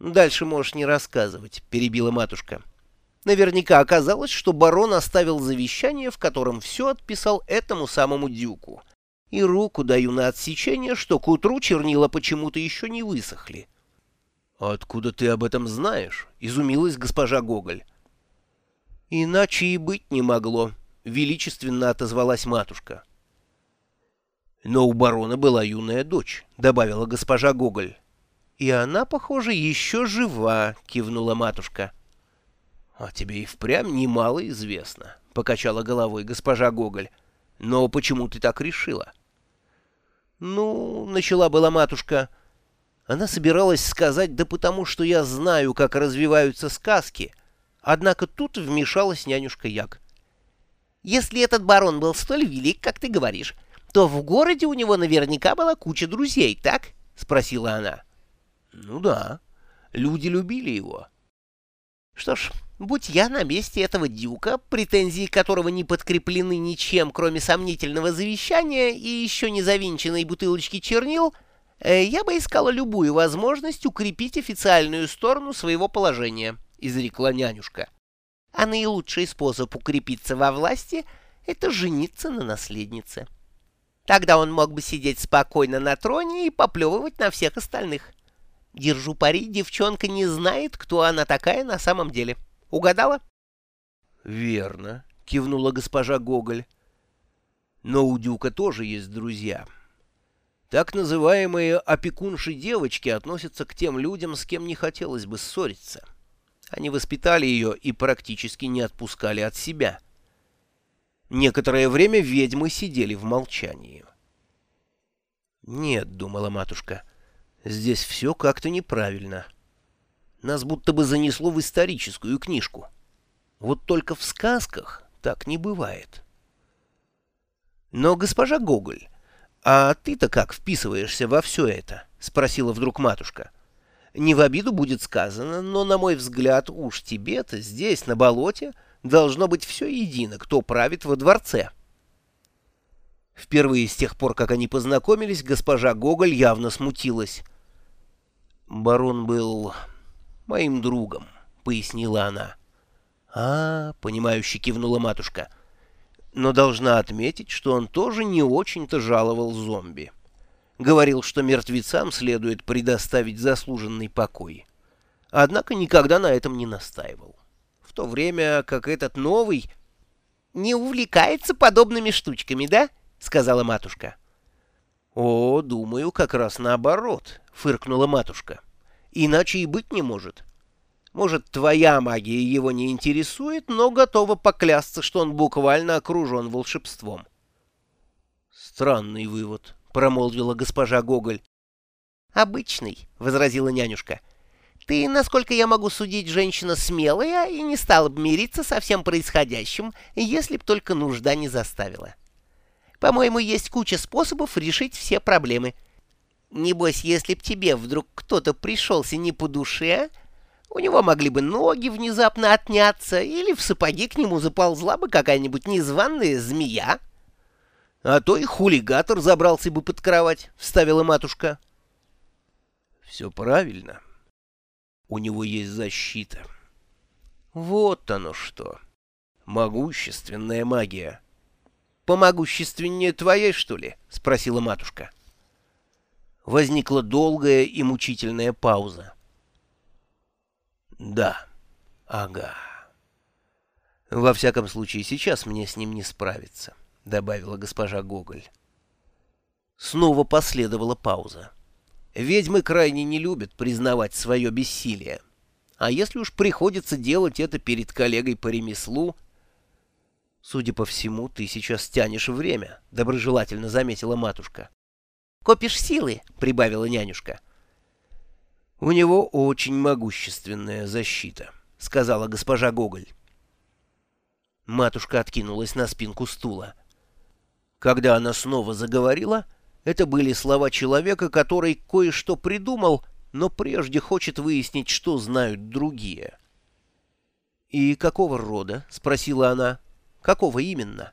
«Дальше можешь не рассказывать», — перебила матушка. Наверняка оказалось, что барон оставил завещание, в котором все отписал этому самому дюку. И руку даю на отсечение, что к утру чернила почему-то еще не высохли. «Откуда ты об этом знаешь?» — изумилась госпожа Гоголь. «Иначе и быть не могло», — величественно отозвалась матушка. «Но у барона была юная дочь», — добавила госпожа Гоголь. «И она, похоже, еще жива», — кивнула матушка. «А тебе и впрямь немало известно», — покачала головой госпожа Гоголь. «Но почему ты так решила?» «Ну, — начала была матушка, — она собиралась сказать, да потому что я знаю, как развиваются сказки. Однако тут вмешалась нянюшка Як. «Если этот барон был столь велик, как ты говоришь, то в городе у него наверняка была куча друзей, так?» — спросила она. «Ну да, люди любили его». «Что ж, будь я на месте этого дюка, претензии которого не подкреплены ничем, кроме сомнительного завещания и еще не завинченной бутылочки чернил, э, я бы искала любую возможность укрепить официальную сторону своего положения», — изрекла нянюшка. «А наилучший способ укрепиться во власти — это жениться на наследнице». Тогда он мог бы сидеть спокойно на троне и поплевывать на всех остальных. Держу пари, девчонка не знает, кто она такая на самом деле. Угадала? — Верно, — кивнула госпожа Гоголь. — Но у Дюка тоже есть друзья. Так называемые опекунши-девочки относятся к тем людям, с кем не хотелось бы ссориться. Они воспитали ее и практически не отпускали от себя. — Некоторое время ведьмы сидели в молчании. «Нет», — думала матушка, — «здесь все как-то неправильно. Нас будто бы занесло в историческую книжку. Вот только в сказках так не бывает». «Но, госпожа Гоголь, а ты-то как вписываешься во все это?» — спросила вдруг матушка. «Не в обиду будет сказано, но, на мой взгляд, уж тебе-то здесь, на болоте, — должно быть все едино, кто правит во дворце. Впервые с тех пор, как они познакомились, госпожа Гоголь явно смутилась. «Барон был моим другом», — пояснила она. «А, — понимающе кивнула матушка, — но должна отметить, что он тоже не очень-то жаловал зомби. Говорил, что мертвецам следует предоставить заслуженный покой. Однако никогда на этом не настаивал в то время как этот новый не увлекается подобными штучками, да? — сказала матушка. — О, думаю, как раз наоборот, — фыркнула матушка. — Иначе и быть не может. Может, твоя магия его не интересует, но готова поклясться, что он буквально окружен волшебством. — Странный вывод, — промолвила госпожа Гоголь. — Обычный, — возразила нянюшка. — ты, насколько я могу судить, женщина смелая и не стала бы мириться со всем происходящим, если б только нужда не заставила. По-моему, есть куча способов решить все проблемы. Небось, если б тебе вдруг кто-то пришелся не по душе, у него могли бы ноги внезапно отняться, или в сапоги к нему заползла бы какая-нибудь незваная змея. — А то и хулигатор забрался бы под кровать, — вставила матушка. — Все правильно, у него есть защита. Вот оно что. Могущественная магия. Помогущественнее твоей, что ли? Спросила матушка. Возникла долгая и мучительная пауза. Да, ага. Во всяком случае, сейчас мне с ним не справиться, добавила госпожа Гоголь. Снова последовала пауза. Ведьмы крайне не любят признавать свое бессилие. А если уж приходится делать это перед коллегой по ремеслу... «Судя по всему, ты сейчас тянешь время», — доброжелательно заметила матушка. «Копишь силы», — прибавила нянюшка. «У него очень могущественная защита», — сказала госпожа Гоголь. Матушка откинулась на спинку стула. Когда она снова заговорила, это были слова человека, который кое-что придумал, но прежде хочет выяснить, что знают другие. «И какого рода?» — спросила она. «Какого именно?»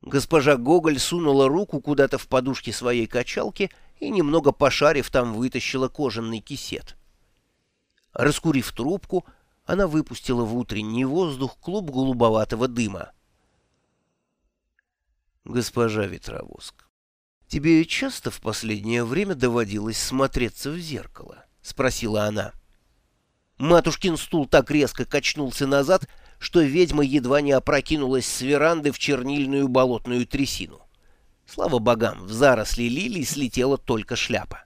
Госпожа Гоголь сунула руку куда-то в подушке своей качалки и, немного пошарив, там вытащила кожаный кисет. Раскурив трубку, она выпустила в утренний воздух клуб голубоватого дыма. «Госпожа Ветровоск, тебе часто в последнее время доводилось смотреться в зеркало?» — спросила она. Матушкин стул так резко качнулся назад, что ведьма едва не опрокинулась с веранды в чернильную болотную трясину. Слава богам, в заросли лилий слетела только шляпа.